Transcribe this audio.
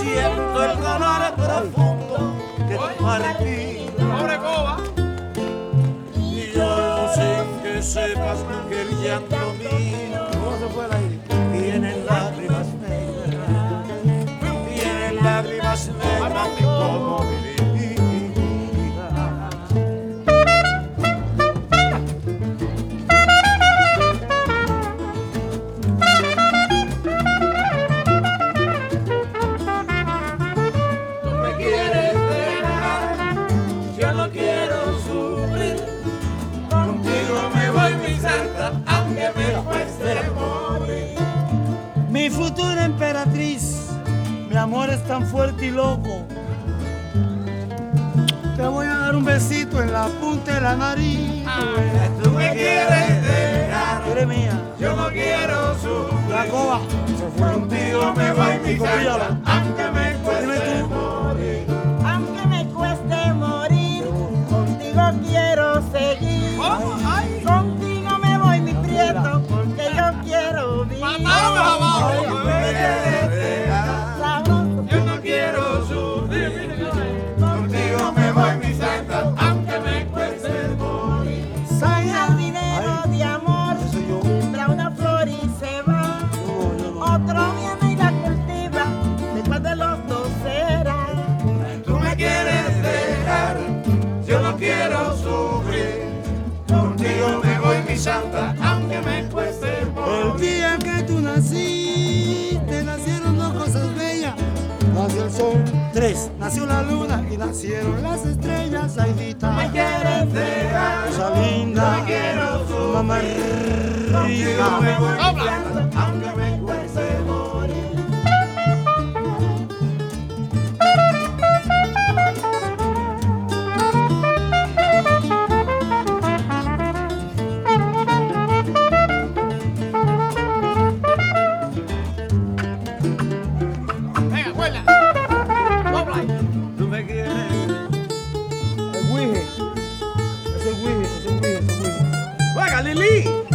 siento el dolor profundo de tu partida. Y yo sin que sepas que el llanto mío tiene lágrimas negras, tiene lágrimas negras. Mi futura emperatriz, mi amor es tan fuerte y loco. Te voy a dar un besito en la punta de la nariz. Tú me quieres dejar. Eres mía. Yo no quiero sufrir. La coba. Contigo me voy, mi Copíala. Sufrir. Contigo me voy, mi santa, aunque me cueste El morir. día que tú naciste, nacieron dos cosas bellas. Nació el sol, tres, nació la luna y nacieron las estrellas. Aidita, Me quieres dejar, cosa linda, quiero sufrir. mamá Contigo me voy, mi santa, aunque me me.